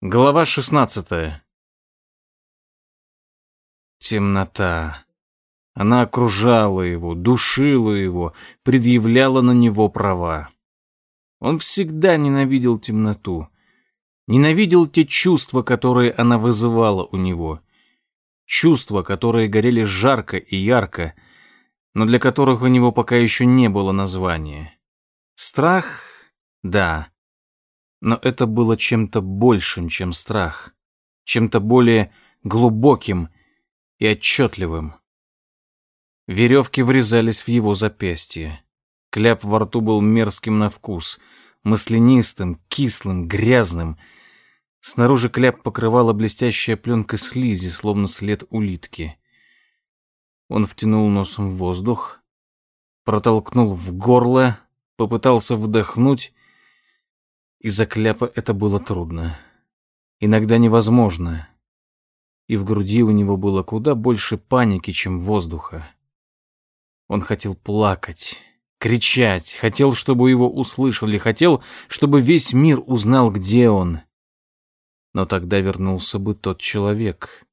Глава шестнадцатая. Темнота. Она окружала его, душила его, предъявляла на него права. Он всегда ненавидел темноту. Ненавидел те чувства, которые она вызывала у него. Чувства, которые горели жарко и ярко, но для которых у него пока еще не было названия. Страх? Да. Но это было чем-то большим, чем страх, чем-то более глубоким и отчетливым. Веревки врезались в его запястье. Кляп во рту был мерзким на вкус, маслянистым, кислым, грязным. Снаружи кляп покрывала блестящая пленка слизи, словно след улитки. Он втянул носом в воздух, протолкнул в горло, попытался вдохнуть из-за кляпа это было трудно. Иногда невозможно. И в груди у него было куда больше паники, чем воздуха. Он хотел плакать, кричать, хотел, чтобы его услышали, хотел, чтобы весь мир узнал, где он. Но тогда вернулся бы тот человек.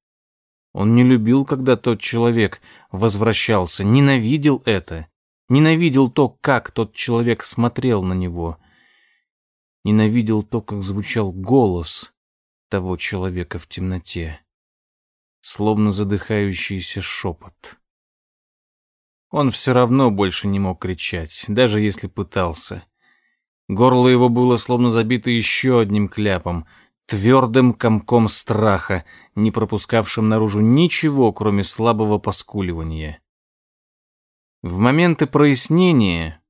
Он не любил, когда тот человек возвращался, ненавидел это, ненавидел то, как тот человек смотрел на него — ненавидел то, как звучал голос того человека в темноте, словно задыхающийся шепот. Он все равно больше не мог кричать, даже если пытался. Горло его было словно забито еще одним кляпом, твердым комком страха, не пропускавшим наружу ничего, кроме слабого поскуливания. В моменты прояснения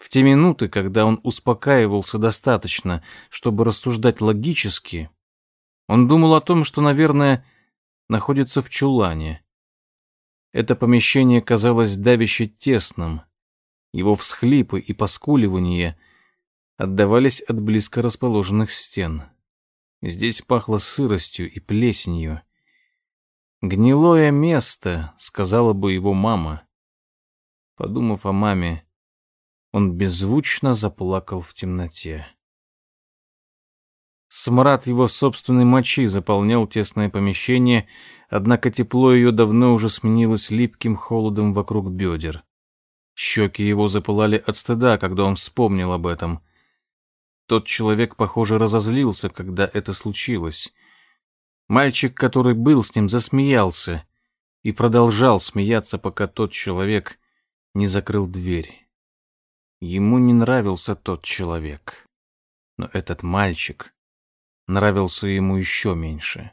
в те минуты, когда он успокаивался достаточно, чтобы рассуждать логически, он думал о том, что, наверное, находится в чулане. Это помещение казалось давяще тесным. Его всхлипы и поскуливания отдавались от близко расположенных стен. Здесь пахло сыростью и плесенью. «Гнилое место», — сказала бы его мама. Подумав о маме, он беззвучно заплакал в темноте. Смрад его собственной мочи заполнял тесное помещение, однако тепло ее давно уже сменилось липким холодом вокруг бедер. Щеки его запылали от стыда, когда он вспомнил об этом. Тот человек, похоже, разозлился, когда это случилось. Мальчик, который был с ним, засмеялся и продолжал смеяться, пока тот человек не закрыл дверь. Ему не нравился тот человек. Но этот мальчик нравился ему еще меньше.